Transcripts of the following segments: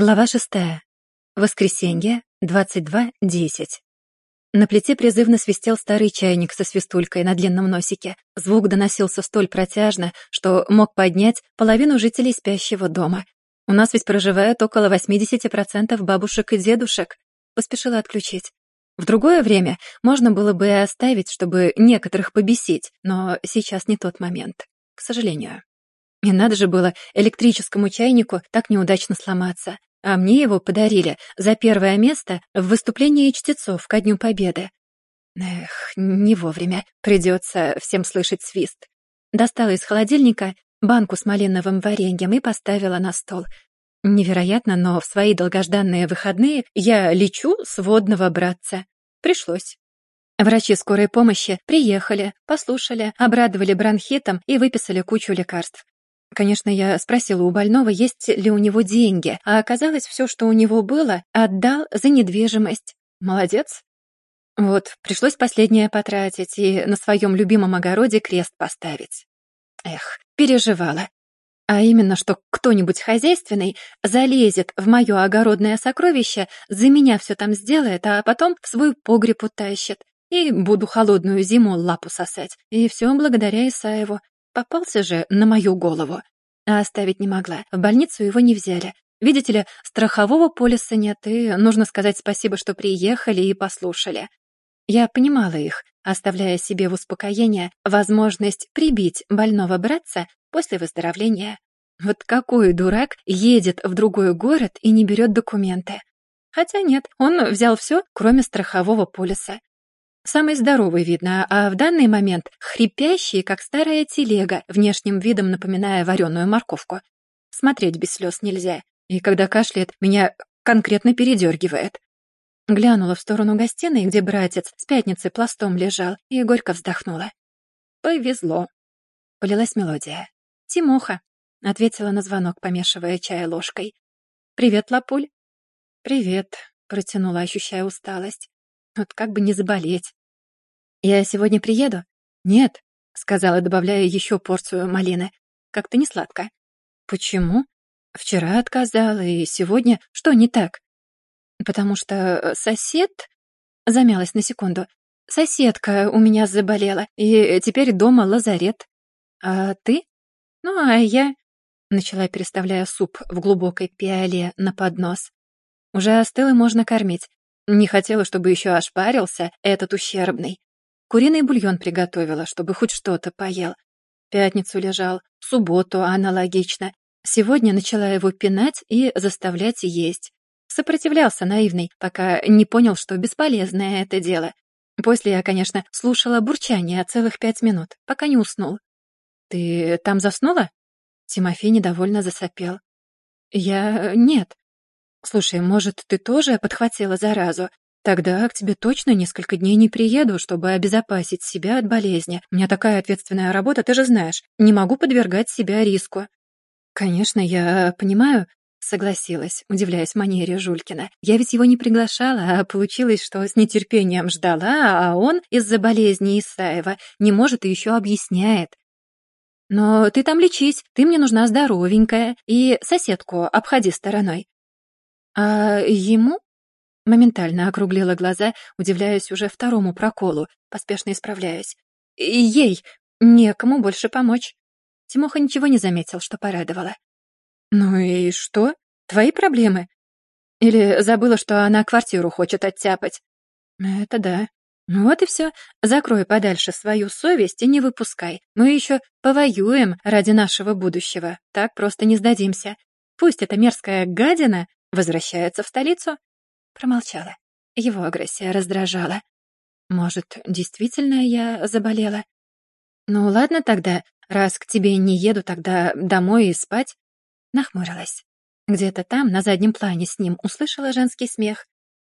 Глава шестая. Воскресенье, 22.10. На плите призывно свистел старый чайник со свистулькой на длинном носике. Звук доносился столь протяжно, что мог поднять половину жителей спящего дома. У нас ведь проживает около 80% бабушек и дедушек. Поспешила отключить. В другое время можно было бы и оставить, чтобы некоторых побесить, но сейчас не тот момент, к сожалению. И надо же было электрическому чайнику так неудачно сломаться. А мне его подарили за первое место в выступлении чтецов ко Дню Победы. Эх, не вовремя. Придется всем слышать свист. Достала из холодильника банку с малиновым вареньем и поставила на стол. Невероятно, но в свои долгожданные выходные я лечу с водного братца. Пришлось. Врачи скорой помощи приехали, послушали, обрадовали бронхитом и выписали кучу лекарств. Конечно, я спросила у больного, есть ли у него деньги, а оказалось, все, что у него было, отдал за недвижимость. Молодец. Вот, пришлось последнее потратить и на своем любимом огороде крест поставить. Эх, переживала. А именно, что кто-нибудь хозяйственный залезет в мое огородное сокровище, за меня все там сделает, а потом в свой погреб утащит. И буду холодную зиму лапу сосать. И все благодаря Исаеву. Попался же на мою голову. А оставить не могла. В больницу его не взяли. Видите ли, страхового полиса нет, и нужно сказать спасибо, что приехали и послушали. Я понимала их, оставляя себе в успокоение возможность прибить больного братца после выздоровления. Вот какой дурак едет в другой город и не берет документы? Хотя нет, он взял все, кроме страхового полиса. Самый здоровый, видно, а в данный момент хрипящий, как старая телега, внешним видом напоминая вареную морковку. Смотреть без слез нельзя, и когда кашляет, меня конкретно передергивает. Глянула в сторону гостиной, где братец с пятницы пластом лежал, и горько вздохнула. «Повезло». Полилась мелодия. «Тимоха», — ответила на звонок, помешивая чай ложкой. «Привет, Лапуль». «Привет», — протянула, ощущая усталость. «Вот как бы не заболеть». «Я сегодня приеду?» «Нет», — сказала, добавляя еще порцию малины. «Как-то не сладко». «Почему?» «Вчера отказала, и сегодня... Что не так?» «Потому что э, сосед...» Замялась на секунду. «Соседка у меня заболела, и теперь дома лазарет. А ты?» «Ну, а я...» Начала, переставляя суп в глубокой пиале на поднос. «Уже остыл и можно кормить. Не хотела, чтобы еще ошпарился этот ущербный. Куриный бульон приготовила, чтобы хоть что-то поел. Пятницу лежал, субботу аналогично. Сегодня начала его пинать и заставлять есть. Сопротивлялся наивный, пока не понял, что бесполезное это дело. После я, конечно, слушала бурчание целых пять минут, пока не уснул. «Ты там заснула?» Тимофей недовольно засопел. «Я... нет. Слушай, может, ты тоже подхватила заразу? Тогда к тебе точно несколько дней не приеду, чтобы обезопасить себя от болезни. У меня такая ответственная работа, ты же знаешь. Не могу подвергать себя риску». «Конечно, я понимаю», — согласилась, удивляясь манере Жулькина. «Я ведь его не приглашала, а получилось, что с нетерпением ждала, а он из-за болезни Исаева не может и еще объясняет. Но ты там лечись, ты мне нужна здоровенькая, и соседку обходи стороной». «А ему?» Моментально округлила глаза, удивляясь уже второму проколу, поспешно исправляясь. «Ей некому больше помочь». Тимоха ничего не заметил, что порадовало. «Ну и что? Твои проблемы? Или забыла, что она квартиру хочет оттяпать?» «Это да. Ну вот и все. Закрой подальше свою совесть и не выпускай. Мы еще повоюем ради нашего будущего. Так просто не сдадимся. Пусть эта мерзкая гадина возвращается в столицу, Промолчала. Его агрессия раздражала. Может, действительно я заболела? Ну ладно тогда, раз к тебе не еду, тогда домой и спать. Нахмурилась. Где-то там, на заднем плане с ним, услышала женский смех.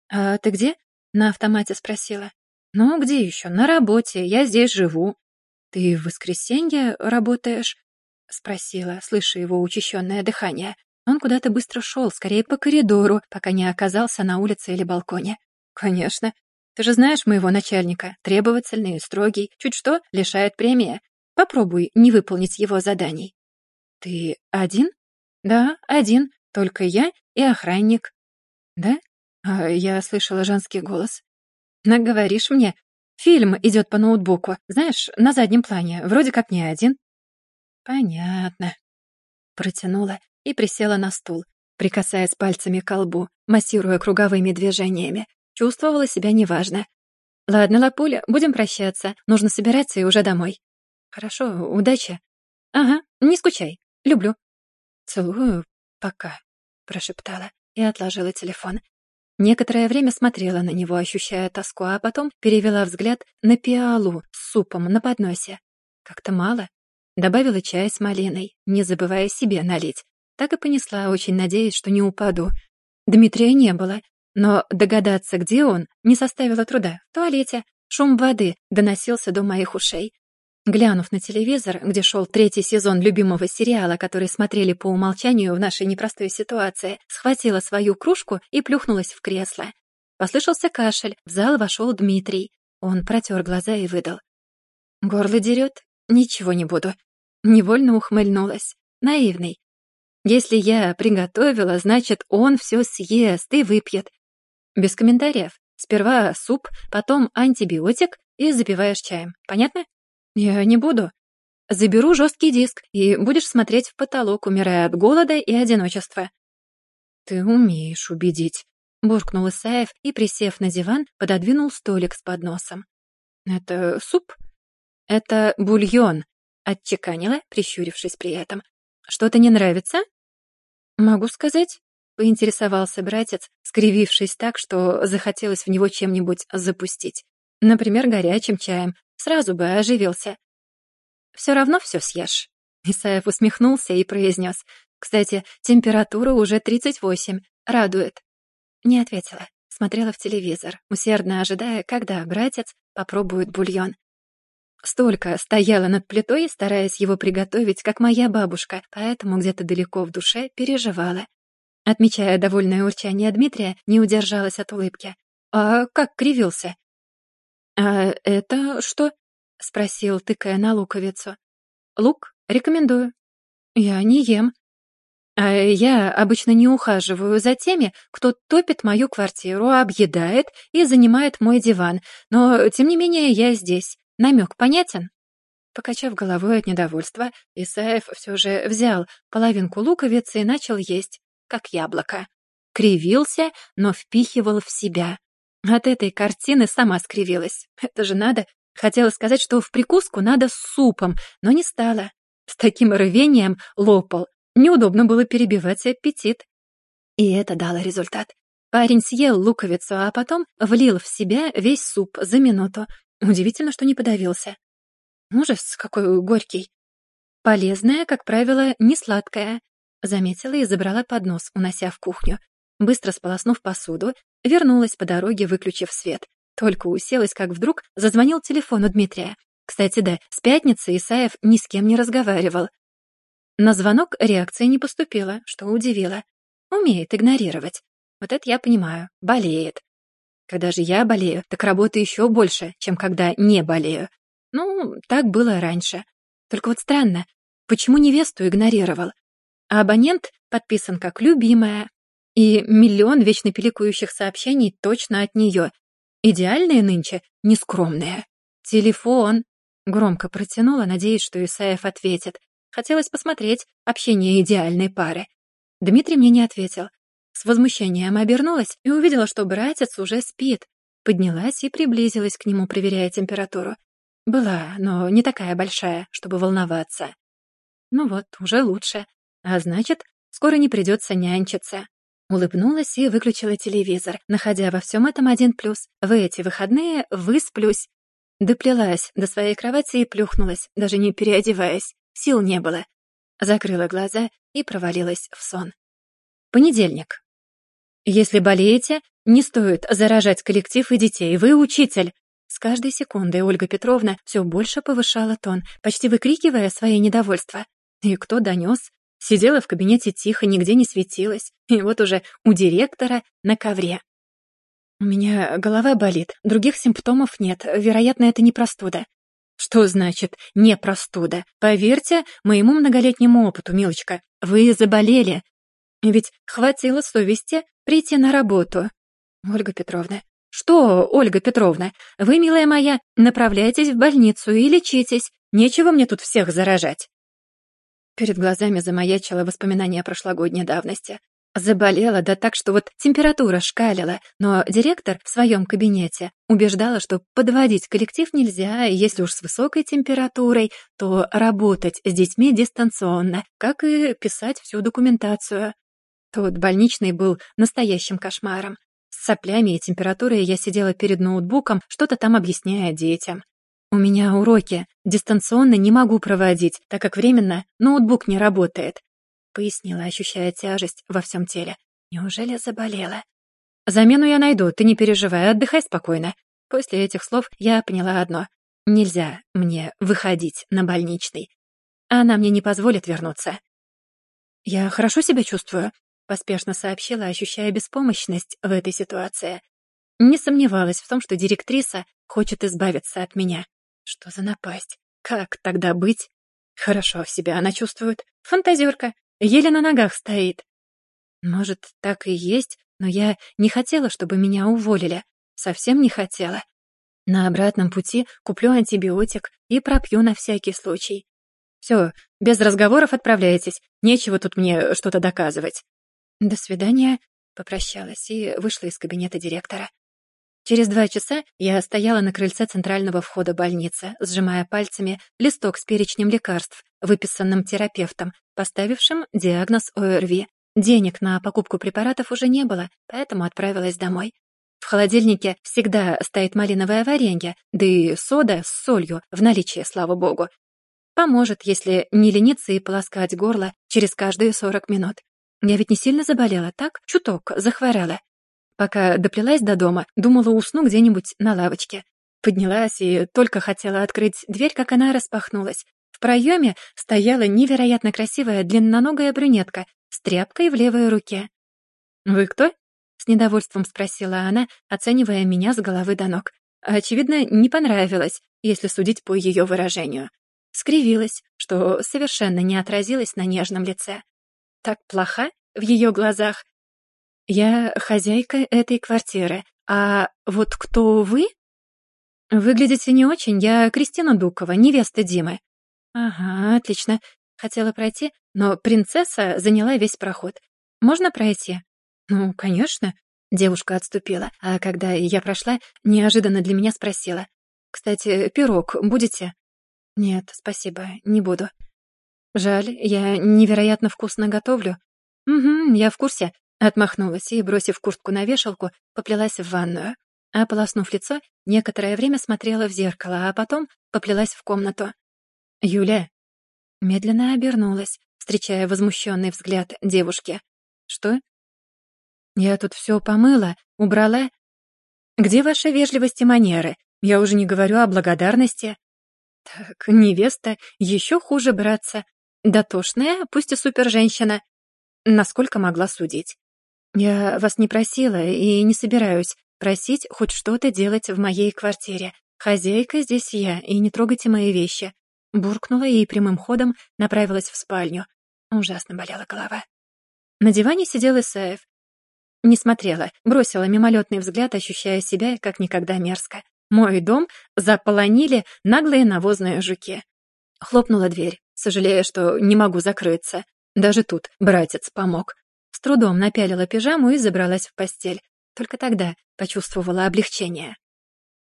«А ты где?» — на автомате спросила. «Ну, где еще? На работе. Я здесь живу». «Ты в воскресенье работаешь?» — спросила, слыша его учащенное дыхание. Он куда-то быстро шел, скорее по коридору, пока не оказался на улице или балконе. «Конечно. Ты же знаешь моего начальника. Требовательный строгий. Чуть что, лишает премии. Попробуй не выполнить его заданий». «Ты один?» «Да, один. Только я и охранник». «Да? А я слышала женский голос». «Наговоришь мне. Фильм идет по ноутбуку, знаешь, на заднем плане, вроде как не один». «Понятно». Протянула и присела на стул, прикасаясь пальцами к колбу, массируя круговыми движениями. Чувствовала себя неважно. «Ладно, Лапуля, будем прощаться. Нужно собираться и уже домой». «Хорошо, удачи». «Ага, не скучай. Люблю». «Целую. Пока», — прошептала и отложила телефон. Некоторое время смотрела на него, ощущая тоску, а потом перевела взгляд на пиалу с супом на подносе. Как-то мало. Добавила чай с малиной, не забывая себе налить. Так и понесла, очень надеясь, что не упаду. Дмитрия не было, но догадаться, где он, не составило труда. В туалете. Шум воды доносился до моих ушей. Глянув на телевизор, где шел третий сезон любимого сериала, который смотрели по умолчанию в нашей непростой ситуации, схватила свою кружку и плюхнулась в кресло. Послышался кашель, в зал вошел Дмитрий. Он протер глаза и выдал. «Горло дерет? Ничего не буду». Невольно ухмыльнулась. Наивный. Если я приготовила, значит, он все съест и выпьет. Без комментариев. Сперва суп, потом антибиотик и запиваешь чаем. Понятно? Я не буду. Заберу жесткий диск, и будешь смотреть в потолок, умирая от голода и одиночества. Ты умеешь убедить, буркнул Исаев и, присев на диван, пододвинул столик с подносом. Это суп? Это бульон, отчеканила, прищурившись при этом. Что-то не нравится? Могу сказать, поинтересовался братец, скривившись так, что захотелось в него чем-нибудь запустить. Например, горячим чаем, сразу бы оживился. «Все равно все съешь». Исаев усмехнулся и произнес. «Кстати, температура уже 38. Радует». Не ответила. Смотрела в телевизор, усердно ожидая, когда братец попробует бульон. Столько стояла над плитой, стараясь его приготовить, как моя бабушка, поэтому где-то далеко в душе переживала. Отмечая довольное урчание Дмитрия, не удержалась от улыбки. «А как кривился? «А это что?» — спросил, тыкая на луковицу. «Лук? Рекомендую». «Я не ем». «А я обычно не ухаживаю за теми, кто топит мою квартиру, объедает и занимает мой диван, но, тем не менее, я здесь. Намек понятен?» Покачав головой от недовольства, Исаев все же взял половинку луковицы и начал есть, как яблоко. Кривился, но впихивал в себя. От этой картины сама скривилась. Это же надо. Хотела сказать, что в прикуску надо с супом, но не стала. С таким рвением лопал. Неудобно было перебивать аппетит. И это дало результат. Парень съел луковицу, а потом влил в себя весь суп за минуту. Удивительно, что не подавился. Ужас, какой горький. Полезная, как правило, не сладкая. Заметила и забрала поднос, унося в кухню. Быстро сполоснув посуду, вернулась по дороге, выключив свет. Только уселась, как вдруг зазвонил телефон у Дмитрия. Кстати, да, с пятницы Исаев ни с кем не разговаривал. На звонок реакции не поступило, что удивило. Умеет игнорировать. Вот это я понимаю. Болеет. Когда же я болею, так работы еще больше, чем когда не болею. Ну, так было раньше. Только вот странно, почему невесту игнорировал? А абонент подписан как «любимая», и миллион вечно пиликующих сообщений точно от нее. Идеальные нынче, нескромные. Телефон. Громко протянула, надеясь, что Исаев ответит. Хотелось посмотреть общение идеальной пары. Дмитрий мне не ответил. С возмущением обернулась и увидела, что братец уже спит. Поднялась и приблизилась к нему, проверяя температуру. Была, но не такая большая, чтобы волноваться. Ну вот, уже лучше. А значит, скоро не придется нянчиться. Улыбнулась и выключила телевизор, находя во всем этом один плюс. В эти выходные высплюсь. Доплелась до своей кровати и плюхнулась, даже не переодеваясь. Сил не было. Закрыла глаза и провалилась в сон. Понедельник. Если болеете, не стоит заражать коллектив и детей. Вы учитель. С каждой секундой Ольга Петровна все больше повышала тон, почти выкрикивая свои недовольства. И кто донес? Сидела в кабинете тихо, нигде не светилась. И вот уже у директора на ковре. У меня голова болит, других симптомов нет. Вероятно, это не простуда. Что значит «не простуда»? Поверьте моему многолетнему опыту, милочка, вы заболели. Ведь хватило совести прийти на работу. Ольга Петровна. Что, Ольга Петровна, вы, милая моя, направляйтесь в больницу и лечитесь. Нечего мне тут всех заражать. Перед глазами замаячило воспоминание прошлогодней давности. Заболела, да так, что вот температура шкалила, но директор в своем кабинете убеждала, что подводить коллектив нельзя, если уж с высокой температурой, то работать с детьми дистанционно, как и писать всю документацию. Тот больничный был настоящим кошмаром. С соплями и температурой я сидела перед ноутбуком, что-то там объясняя детям. У меня уроки дистанционно не могу проводить, так как временно ноутбук не работает. Пояснила, ощущая тяжесть во всем теле. Неужели заболела? Замену я найду, ты не переживай, отдыхай спокойно. После этих слов я поняла одно. Нельзя мне выходить на больничный. Она мне не позволит вернуться. Я хорошо себя чувствую, поспешно сообщила, ощущая беспомощность в этой ситуации. Не сомневалась в том, что директриса хочет избавиться от меня. Что за напасть? Как тогда быть? Хорошо себя она чувствует. Фантазерка. Еле на ногах стоит. Может, так и есть, но я не хотела, чтобы меня уволили. Совсем не хотела. На обратном пути куплю антибиотик и пропью на всякий случай. Все, без разговоров отправляйтесь. Нечего тут мне что-то доказывать. До свидания. Попрощалась и вышла из кабинета директора. Через два часа я стояла на крыльце центрального входа больницы, сжимая пальцами листок с перечнем лекарств, выписанным терапевтом, поставившим диагноз ОРВИ. Денег на покупку препаратов уже не было, поэтому отправилась домой. В холодильнике всегда стоит малиновое варенье, да и сода с солью в наличии, слава богу. Поможет, если не лениться и полоскать горло через каждые 40 минут. Я ведь не сильно заболела, так? Чуток захворала. Пока доплелась до дома, думала, усну где-нибудь на лавочке. Поднялась и только хотела открыть дверь, как она распахнулась. В проеме стояла невероятно красивая длинноногая брюнетка с тряпкой в левой руке. «Вы кто?» — с недовольством спросила она, оценивая меня с головы до ног. Очевидно, не понравилось, если судить по ее выражению. Скривилась, что совершенно не отразилось на нежном лице. Так плоха в ее глазах, я хозяйка этой квартиры. А вот кто вы? Выглядите не очень. Я Кристина Дукова, невеста Димы. Ага, отлично. Хотела пройти, но принцесса заняла весь проход. Можно пройти? Ну, конечно. Девушка отступила, а когда я прошла, неожиданно для меня спросила. «Кстати, пирог будете?» «Нет, спасибо, не буду». «Жаль, я невероятно вкусно готовлю». «Угу, я в курсе. Отмахнулась и, бросив куртку на вешалку, поплелась в ванную. Ополоснув лицо, некоторое время смотрела в зеркало, а потом поплелась в комнату. «Юля!» Медленно обернулась, встречая возмущенный взгляд девушки. «Что?» «Я тут все помыла, убрала. Где ваша вежливость и манеры? Я уже не говорю о благодарности». «Так, невеста, еще хуже браться. Дотошная, пусть и супер-женщина. Насколько могла судить. «Я вас не просила и не собираюсь просить хоть что-то делать в моей квартире. Хозяйка здесь я, и не трогайте мои вещи». Буркнула и прямым ходом направилась в спальню. Ужасно болела голова. На диване сидел Исаев. Не смотрела, бросила мимолетный взгляд, ощущая себя как никогда мерзко. Мой дом заполонили наглые навозные жуки. Хлопнула дверь, сожалея, что не могу закрыться. Даже тут братец помог. С трудом напялила пижаму и забралась в постель. Только тогда почувствовала облегчение.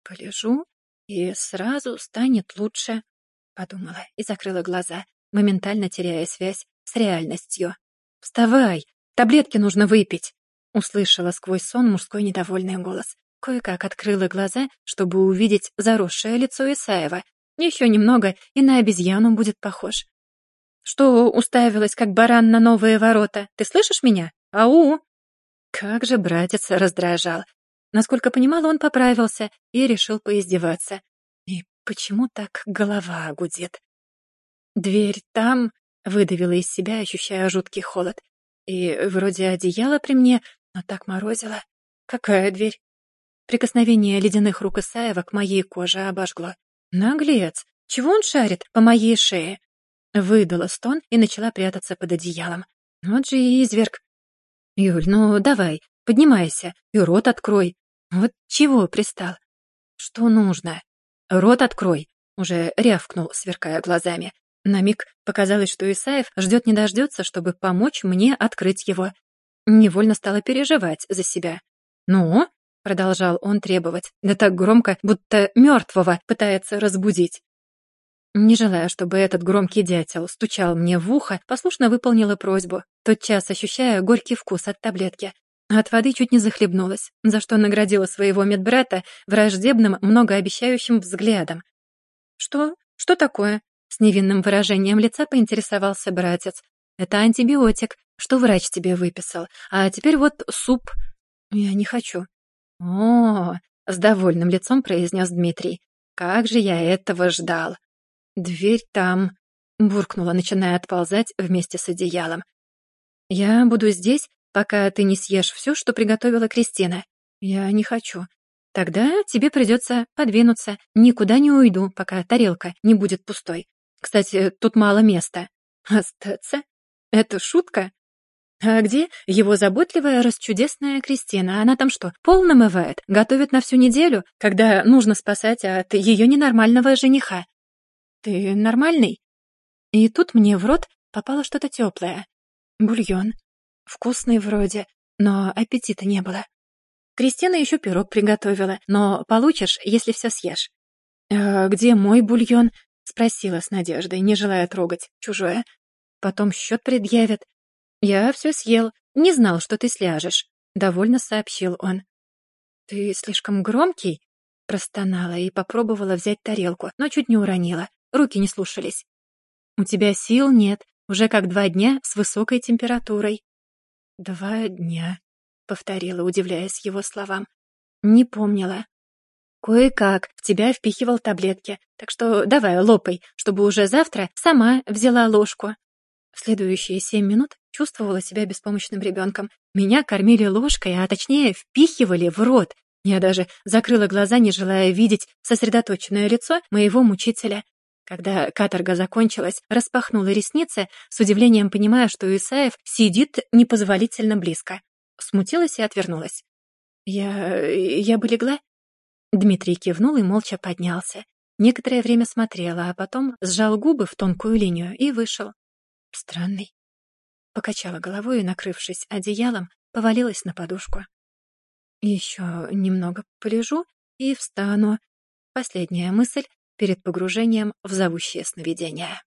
«Полежу, и сразу станет лучше», — подумала и закрыла глаза, моментально теряя связь с реальностью. «Вставай! Таблетки нужно выпить!» Услышала сквозь сон мужской недовольный голос. Кое-как открыла глаза, чтобы увидеть заросшее лицо Исаева. Еще немного, и на обезьяну будет похож. Что уставилась, как баран на новые ворота? Ты слышишь меня? Ау!» Как же братец раздражал. Насколько понимала, он поправился и решил поиздеваться. И почему так голова гудит? «Дверь там», — выдавила из себя, ощущая жуткий холод. И вроде одеяло при мне, но так морозило. Какая дверь? Прикосновение ледяных рук Исаева к моей коже обожгло. Наглец! Чего он шарит по моей шее? Выдала стон и начала прятаться под одеялом. Вот же и изверг. «Юль, ну давай, поднимайся и рот открой. Вот чего пристал? Что нужно? Рот открой!» Уже рявкнул, сверкая глазами. На миг показалось, что Исаев ждет не дождется, чтобы помочь мне открыть его. Невольно стала переживать за себя. «Ну?» — продолжал он требовать, да так громко, будто мертвого пытается разбудить. Не желая, чтобы этот громкий дятел стучал мне в ухо, послушно выполнила просьбу, тотчас ощущая горький вкус от таблетки. От воды чуть не захлебнулась, за что наградила своего медбрата враждебным, многообещающим взглядом. «Что? Что такое?» С невинным выражением лица поинтересовался братец. «Это антибиотик, что врач тебе выписал. А теперь вот суп». «Я не хочу». «О, с довольным лицом произнес Дмитрий. «Как же я этого ждал!» «Дверь там», — буркнула, начиная отползать вместе с одеялом. «Я буду здесь, пока ты не съешь все, что приготовила Кристина. Я не хочу. Тогда тебе придется подвинуться. Никуда не уйду, пока тарелка не будет пустой. Кстати, тут мало места. Остаться? Это шутка? А где его заботливая, расчудесная Кристина? Она там что, пол намывает? Готовит на всю неделю, когда нужно спасать от ее ненормального жениха? Ты нормальный? И тут мне в рот попало что-то теплое. Бульон. Вкусный вроде, но аппетита не было. Кристина еще пирог приготовила, но получишь, если все съешь. «Э, «Где мой бульон?» — спросила с надеждой, не желая трогать чужое. «Потом счет предъявят». «Я все съел. Не знал, что ты сляжешь», — довольно сообщил он. «Ты слишком громкий?» — простонала и попробовала взять тарелку, но чуть не уронила. Руки не слушались. «У тебя сил нет. Уже как два дня с высокой температурой». «Два дня», — повторила, удивляясь его словам. «Не помнила». «Кое-как в тебя впихивал таблетки, так что давай лопай, чтобы уже завтра сама взяла ложку». В следующие семь минут чувствовала себя беспомощным ребенком. Меня кормили ложкой, а точнее впихивали в рот. Я даже закрыла глаза, не желая видеть сосредоточенное лицо моего мучителя. Когда каторга закончилась, распахнула ресницы, с удивлением понимая, что Исаев сидит непозволительно близко. Смутилась и отвернулась. «Я... я бы легла?» Дмитрий кивнул и молча поднялся. Некоторое время смотрела, а потом сжал губы в тонкую линию и вышел. Странный. Покачала головой и, накрывшись одеялом, повалилась на подушку. Еще немного полежу и встану. Последняя мысль перед погружением в зовущее сновидение.